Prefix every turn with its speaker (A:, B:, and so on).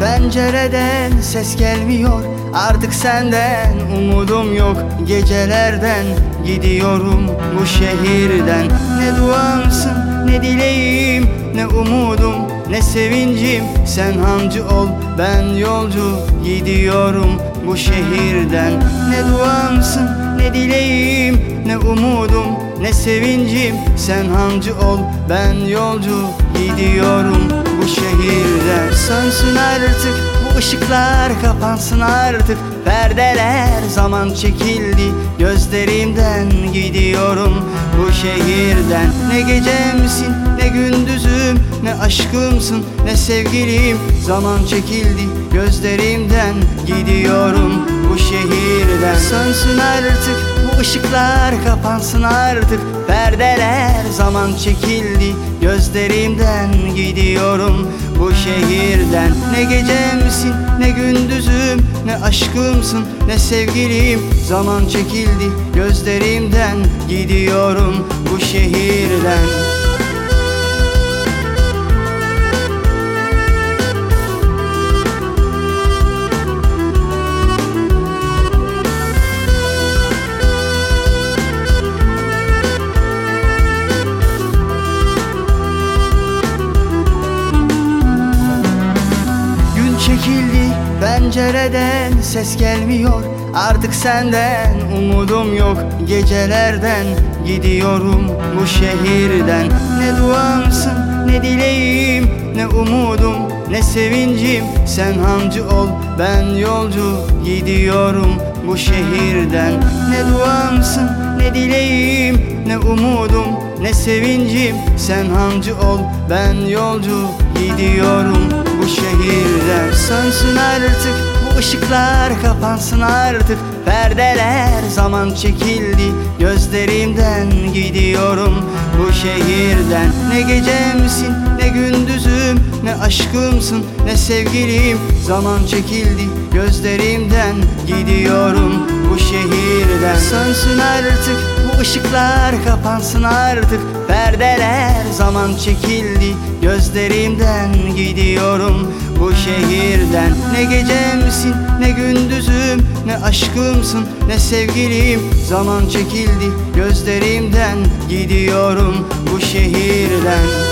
A: Pencereden ses gelmiyor. Artık senden umudum yok. Gecelerden gidiyorum bu şehirden. Ne duamsın ne dileğim Ne umudum ne sevincim. Sen hancı ol ben yolcu Gidiyorum bu şehirden. Ne duamsın ne dileğim Ne umudum ne sevincim. Sen hancı ol ben yolcu Gidiyorum şehirden Sönsün artık bu ışıklar kapansın artık. Perdeler zaman çekildi Gözlerimden gidiyorum bu şehirden. Ne gecemsin ne gündüzüm Ne aşkımsın ne sevgilim. Zaman çekildi gözlerimden Gidiyorum bu şehirden. Sönsün artık bu ışıklar kapansın artık. Perdeler zaman çekildi Gözlerimden gidiyorum bu şehirden. Ne gecemsin ne gündüzüm Ne aşkımsın ne sevgilim. Zaman çekildi gözlerimden Gidiyorum bu şehirden çekildi pencereden ses gelmiyor. Artık senden umudum yok. Gecelerden gidiyorum bu şehirden. Ne duamsın ne dileğim Ne umudum ne sevincim. Sen hancı ol ben yolcu Gidiyorum bu şehirden. Ne duamsın ne dileğim Ne umudum ne sevincim. Sen hancı ol ben yolcu Gidiyorum Sönsün artık bu ışıklar kapansın artık. Perdeler zaman çekildi Gözlerimden gidiyorum bu şehirden. Ne gecemsin ne gündüzüm Ne aşkımsın ne sevgilim. Zaman çekildi gözlerimden Gidiyorum bu şehirden. Sönsün artık bu ışıklar kapansın artık. Perdeler zaman çekildi Gözlerimden gidiyorum bu şehirden. Ne gecemsin ne gündüzüm Ne aşkımsın ne sevgilim. Zaman çekildi gözlerimden Gidiyorum bu şehirden